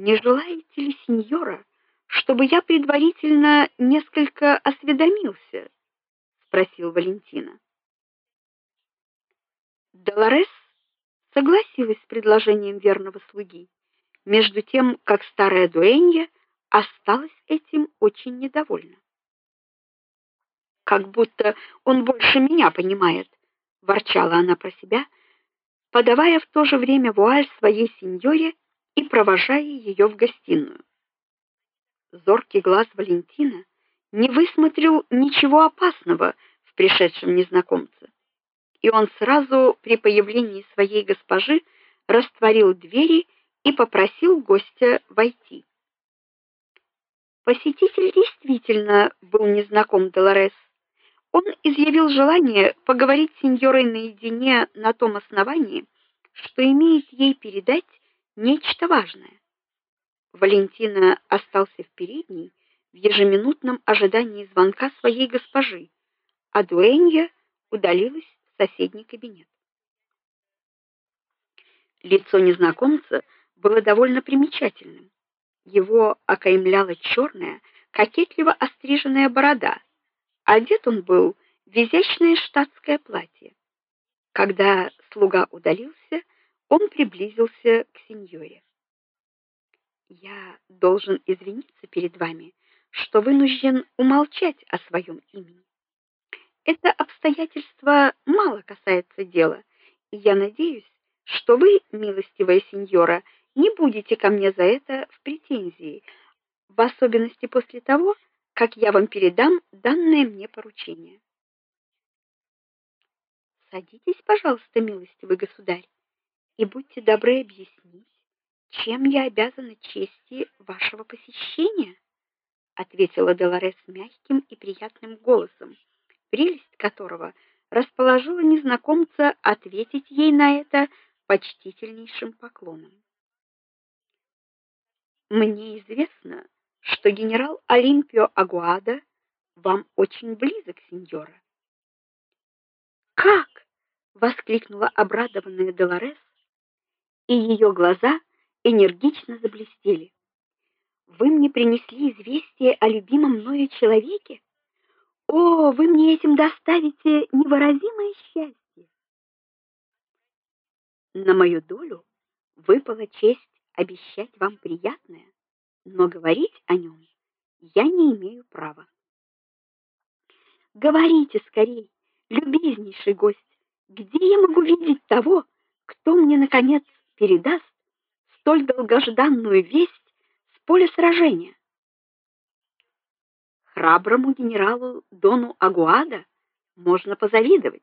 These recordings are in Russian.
Не желаете ли, сеньора, чтобы я предварительно несколько осведомился? спросил Валентина. Долорес согласилась с предложением верного слуги, между тем как старая дуэнья осталась этим очень недовольна. Как будто он больше меня понимает, ворчала она про себя, подавая в то же время вуаль своей сеньоре и провожая ее в гостиную. Зоркий глаз Валентина не высмотрел ничего опасного в пришедшем незнакомце. И он сразу при появлении своей госпожи растворил двери и попросил гостя войти. Посетитель действительно был незнаком Долорес. Он изъявил желание поговорить с сеньорой наедине на том основании, что имеет ей передать нечто важное. Валентина остался в передней в ежеминутном ожидании звонка своей госпожи, а Дуэнья удалилась в соседний кабинет. Лицо незнакомца было довольно примечательным. Его окаймляла черная, кокетливо остриженная борода. Одет он был в изящное штатское платье. Когда слуга удалился, он приблизился к сеньоре. Я должен извиниться перед вами, что вынужден умолчать о своем имени. Это обстоятельство мало касается дела, и я надеюсь, что вы, милостивая сеньора, не будете ко мне за это в претензии, в особенности после того, как я вам передам данное мне поручение. Садитесь, пожалуйста, милостивый государь, и будьте добры объяснить, чем я обязана чести вашего посещения, ответила Долорес мягким и приятным голосом, прелесть которого расположила незнакомца ответить ей на это почтительнейшим поклоном. Мне известно, что генерал Олимпио Агуада вам очень близок, сеньора. Как? воскликнула обрадованная Долорес, и ее глаза энергично заблестели. Вы мне принесли известие о любимом мною человеке? О, вы мне этим доставите невыразимое счастье. На мою долю выпала честь обещать вам приятное, но говорить о нем я не имею права. Говорите скорей, любезнейший гость, где я могу видеть того, кто мне наконец передаст столь долгожданную весть с поля сражения? Храброму генералу Дону Агуада можно позавидовать.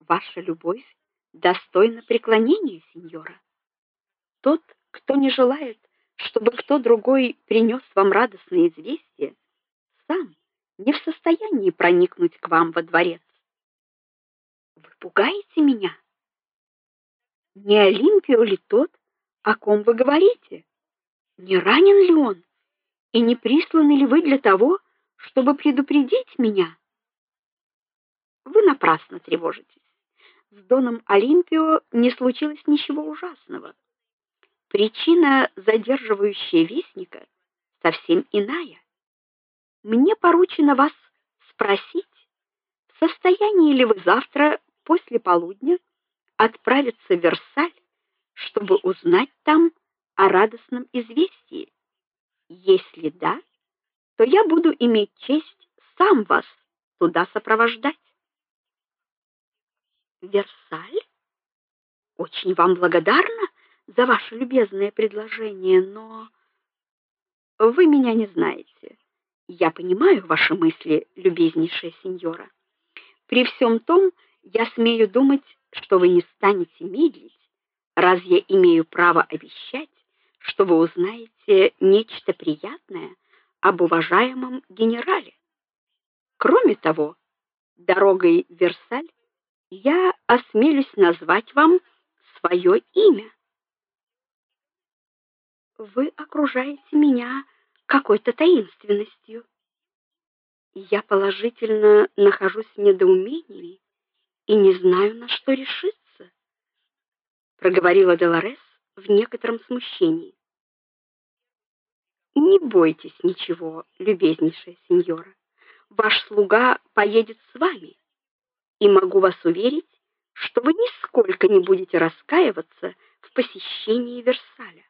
Ваша любовь достойна преклонения, сеньора. Тот, кто не желает, чтобы кто другой принес вам радостное известие, сам не в состоянии проникнуть к вам во дворец. Вы пугаете меня? Не Олимпио ли тот, о ком вы говорите? Не ранен ли он? И не присланы ли вы для того, чтобы предупредить меня? Вы напрасно тревожитесь. С Доном Олимпио не случилось ничего ужасного. Причина, задерживающая вестника, совсем иная. Мне поручено вас спросить, в состоянии ли вы завтра после полудня отправиться в Версаль, чтобы узнать там о радостном известии. Если да, то я буду иметь честь сам вас туда сопровождать. Версаль? Очень вам благодарна за ваше любезное предложение, но вы меня не знаете. Я понимаю ваши мысли, любезнейшая сеньора. При всем том, я смею думать, что вы не станете медлить, раз я имею право обещать, что вы узнаете нечто приятное об уважаемом генерале. Кроме того, дорогой в Версаль я осмелюсь назвать вам свое имя вы окружаете меня какой-то таинственностью. Я положительно нахожусь в недоумении и не знаю, на что решиться, проговорила Долорес в некотором смущении. Не бойтесь ничего, любезнейшая сеньора. Ваш слуга поедет с вами. И могу вас уверить, что вы нисколько не будете раскаиваться в посещении Версаля.